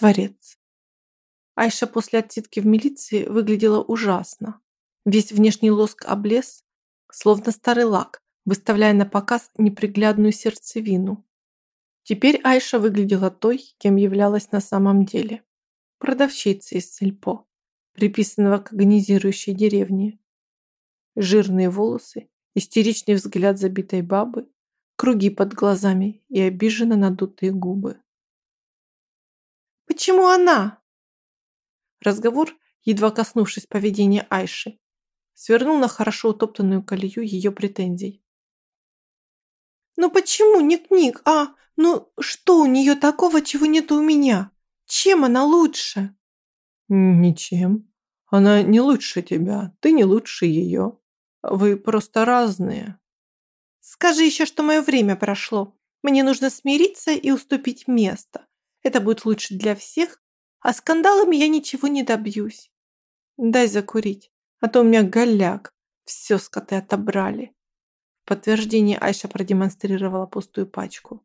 Творец. Айша после отсидки в милиции выглядела ужасно. Весь внешний лоск облез, словно старый лак, выставляя на показ неприглядную сердцевину. Теперь Айша выглядела той, кем являлась на самом деле. Продавщицей из сельпо, приписанного к агонизирующей деревне. Жирные волосы, истеричный взгляд забитой бабы, круги под глазами и обиженно надутые губы. «Почему она?» Разговор, едва коснувшись поведения Айши, свернул на хорошо утоптанную колею ее претензий. «Ну почему Ник-Ник? А, ну что у нее такого, чего нет у меня? Чем она лучше?» «Ничем. Она не лучше тебя, ты не лучше ее. Вы просто разные». «Скажи еще, что мое время прошло. Мне нужно смириться и уступить место. Это будет лучше для всех, а скандалами я ничего не добьюсь. Дай закурить, а то у меня голяк. Все скоты отобрали. В подтверждение Айша продемонстрировала пустую пачку.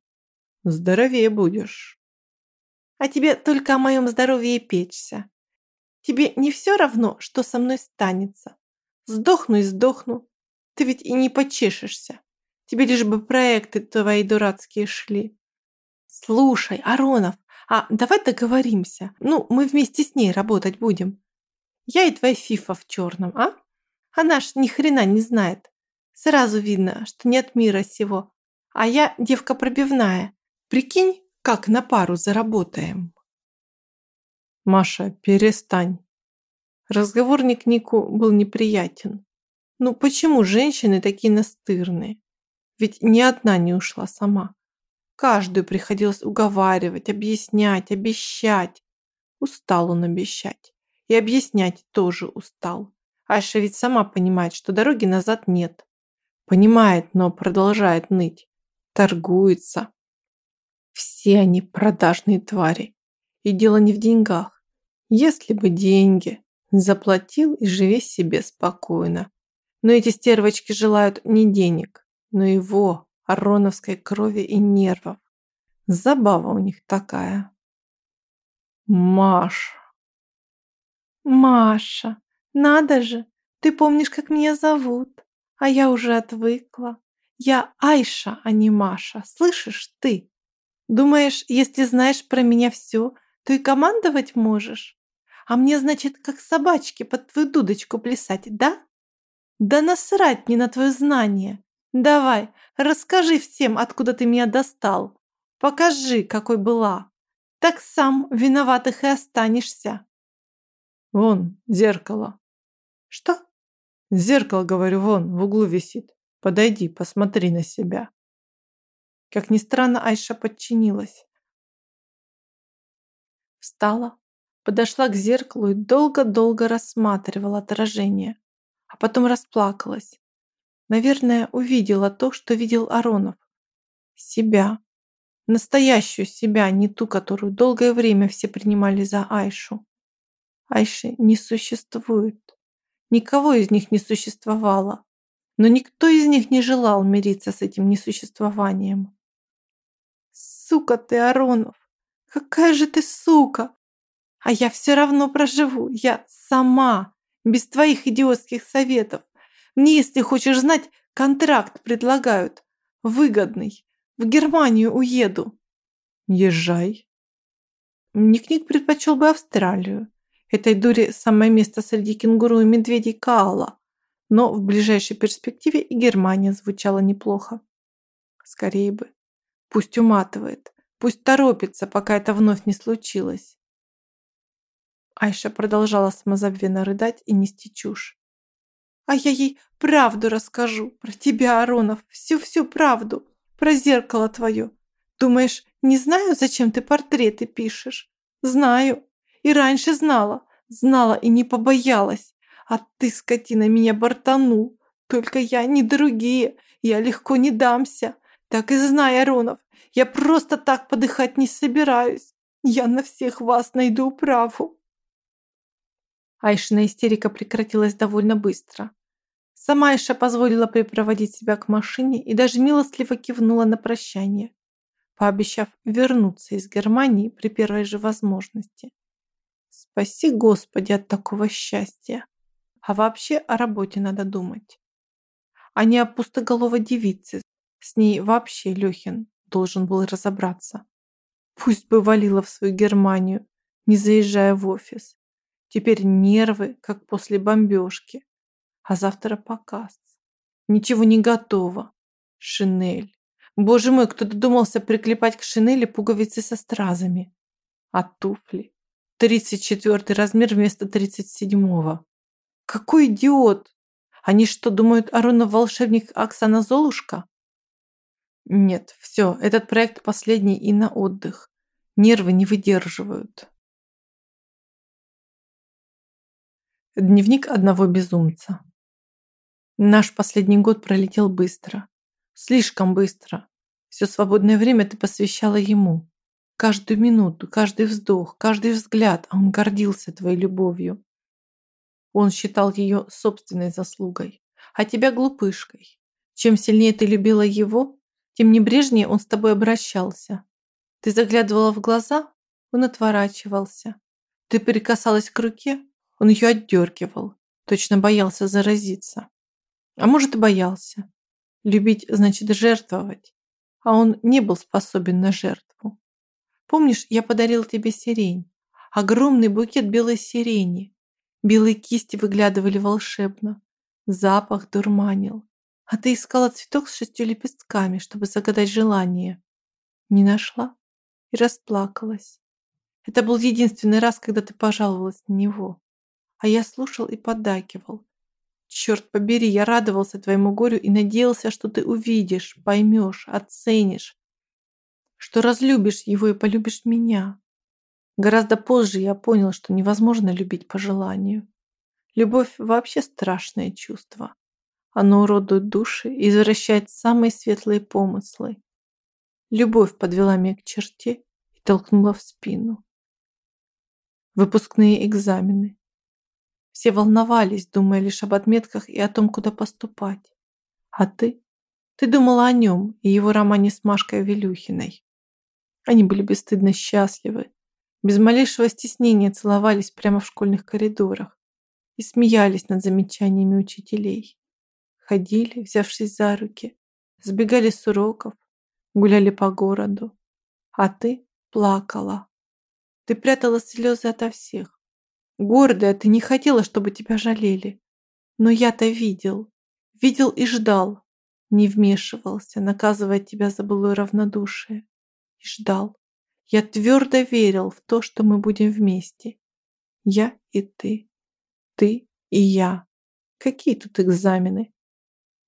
Здоровее будешь. А тебе только о моем здоровье печься. Тебе не все равно, что со мной станется. Сдохну и сдохну. Ты ведь и не почешешься. Тебе лишь бы проекты твои дурацкие шли. Слушай, Аронов, а давай договоримся. Ну, мы вместе с ней работать будем. Я и твоя фифа в черном, а? Она ж ни хрена не знает. Сразу видно, что не от мира сего. А я девка пробивная. Прикинь, как на пару заработаем. Маша, перестань. Разговорник Нику был неприятен. Ну почему женщины такие настырные? Ведь ни одна не ушла сама. Каждую приходилось уговаривать, объяснять, обещать. Устал он обещать. И объяснять тоже устал. Аша ведь сама понимает, что дороги назад нет. Понимает, но продолжает ныть. Торгуется. Все они продажные твари. И дело не в деньгах. Если бы деньги. Заплатил и живи себе спокойно. Но эти стервочки желают не денег, но его, ароновской крови и нервов. Забава у них такая. Маша. Маша, надо же, ты помнишь, как меня зовут, а я уже отвыкла. Я Айша, а не Маша, слышишь ты? Думаешь, если знаешь про меня все, то и командовать можешь? А мне, значит, как собачки под твою дудочку плясать, да? Да насрать мне на твое знание. Давай, расскажи всем, откуда ты меня достал. Покажи, какой была. Так сам виноватых и останешься. Вон, зеркало. Что? Зеркало, говорю, вон, в углу висит. Подойди, посмотри на себя. Как ни странно, Айша подчинилась. Встала, подошла к зеркалу и долго-долго рассматривала отражение, а потом расплакалась. Наверное, увидела то, что видел Аронов. Себя. Настоящую себя, не ту, которую долгое время все принимали за Айшу. Айши не существует. Никого из них не существовало. Но никто из них не желал мириться с этим несуществованием. Сука ты, Аронов! Какая же ты сука! А я все равно проживу. Я сама, без твоих идиотских советов. Мне, если хочешь знать, контракт предлагают. Выгодный. В Германию уеду. Езжай. Ник-Ник предпочел бы Австралию. Этой дуре самое место среди кенгуру и медведей Каала. Но в ближайшей перспективе и Германия звучала неплохо. Скорее бы. Пусть уматывает. Пусть торопится, пока это вновь не случилось. Айша продолжала самозабвенно рыдать и нести чушь. А я ей правду расскажу про тебя, Аронов, всю-всю правду, про зеркало твое. Думаешь, не знаю, зачем ты портреты пишешь? Знаю. И раньше знала. Знала и не побоялась. А ты, скотина, меня бортанул. Только я не другие. Я легко не дамся. Так и знай, Аронов, я просто так подыхать не собираюсь. Я на всех вас найду праву. Айшина истерика прекратилась довольно быстро. Сама Айша позволила припроводить себя к машине и даже милостливо кивнула на прощание. пообещав вернуться из Германии при первой же возможности. Спаси Господи от такого счастья. А вообще о работе надо думать. А не о пустоголовой девице. С ней вообще Лехин должен был разобраться. Пусть бы валила в свою Германию, не заезжая в офис. Теперь нервы, как после бомбежки. А завтра показ. Ничего не готово. Шинель. Боже мой, кто додумался приклепать к шинели пуговицы со стразами. А туфли? 34 размер вместо 37-го. Какой идиот! Они что, думают, Аронов волшебник Оксана Золушка? Нет, все, этот проект последний и на отдых. Нервы не выдерживают. Дневник одного безумца. Наш последний год пролетел быстро. Слишком быстро. Все свободное время ты посвящала ему. Каждую минуту, каждый вздох, каждый взгляд, а он гордился твоей любовью. Он считал ее собственной заслугой, а тебя глупышкой. Чем сильнее ты любила его, тем небрежнее он с тобой обращался. Ты заглядывала в глаза, он отворачивался. Ты прикасалась к руке, он ее отдергивал, точно боялся заразиться. А может и боялся. Любить значит жертвовать, а он не был способен на жертву. Помнишь, я подарил тебе сирень? Огромный букет белой сирени. Белые кисти выглядывали волшебно. Запах дурманил. А ты искала цветок с шестью лепестками, чтобы загадать желание. Не нашла и расплакалась. Это был единственный раз, когда ты пожаловалась на него. А я слушал и поддакивал. Черт побери, я радовался твоему горю и надеялся, что ты увидишь, поймешь, оценишь, что разлюбишь его и полюбишь меня. Гораздо позже я понял, что невозможно любить по желанию. Любовь вообще страшное чувство. Оно уродует души и извращает самые светлые помыслы. Любовь подвела меня к черте и толкнула в спину. Выпускные экзамены. Все волновались, думая лишь об отметках и о том, куда поступать. А ты? Ты думала о нем и его романе с Машкой Велюхиной. Они были бесстыдно счастливы, без малейшего стеснения целовались прямо в школьных коридорах и смеялись над замечаниями учителей. Ходили, взявшись за руки, сбегали с уроков, гуляли по городу. А ты плакала. Ты прятала слезы ото всех, Гордая, ты не хотела, чтобы тебя жалели. Но я-то видел. Видел и ждал. Не вмешивался, наказывая тебя за былое равнодушие. И ждал. Я твердо верил в то, что мы будем вместе. Я и ты. Ты и я. Какие тут экзамены?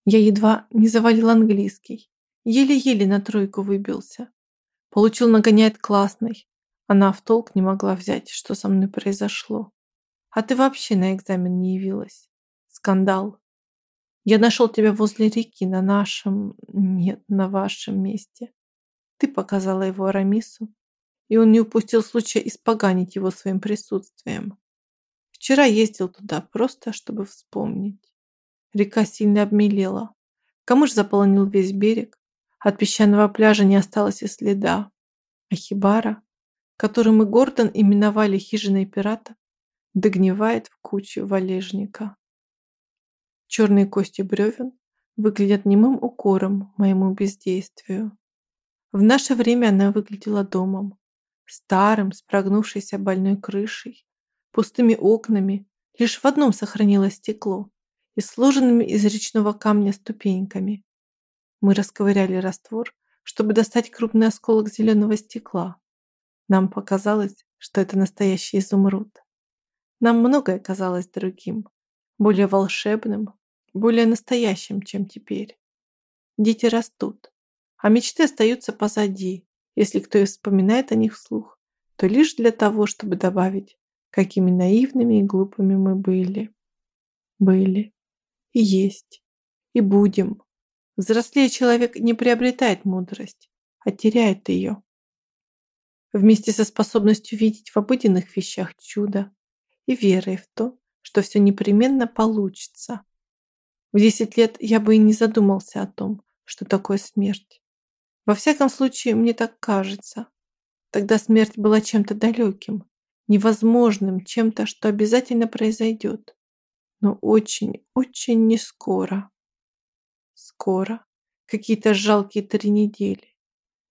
Я едва не завалил английский. Еле-еле на тройку выбился. Получил нагоняет классный. Она в толк не могла взять, что со мной произошло. А ты вообще на экзамен не явилась. Скандал. Я нашел тебя возле реки на нашем... Нет, на вашем месте. Ты показала его Арамису, и он не упустил случая испоганить его своим присутствием. Вчера ездил туда просто, чтобы вспомнить. Река сильно обмелела. Камыш заполонил весь берег. От песчаного пляжа не осталось и следа. А Хибара, который мы Гордон именовали хижиной пирата, догнивает в кучу валежника. Черные кости бревен выглядят немым укором моему бездействию. В наше время она выглядела домом, старым, с прогнувшейся больной крышей, пустыми окнами, лишь в одном сохранилось стекло и сложенными из речного камня ступеньками. Мы расковыряли раствор, чтобы достать крупный осколок зеленого стекла. Нам показалось, что это настоящий изумруд. Нам многое казалось другим, более волшебным, более настоящим, чем теперь. Дети растут, а мечты остаются позади. Если кто и вспоминает о них вслух, то лишь для того, чтобы добавить, какими наивными и глупыми мы были. Были. И есть. И будем. Взрослее человек не приобретает мудрость, а теряет ее. Вместе со способностью видеть в обыденных вещах чудо, и верой в то, что все непременно получится. В 10 лет я бы и не задумался о том, что такое смерть. Во всяком случае, мне так кажется. Тогда смерть была чем-то далеким, невозможным, чем-то, что обязательно произойдет. Но очень, очень не скоро. Скоро. Какие-то жалкие три недели.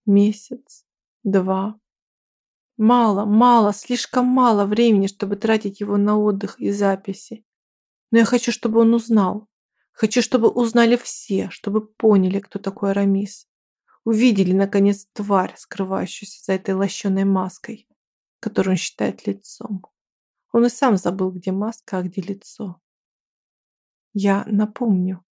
Месяц. Два. Мало, мало, слишком мало времени, чтобы тратить его на отдых и записи. Но я хочу, чтобы он узнал. Хочу, чтобы узнали все, чтобы поняли, кто такой Арамис. Увидели, наконец, тварь, скрывающуюся за этой лощеной маской, которую он считает лицом. Он и сам забыл, где маска, а где лицо. Я напомню.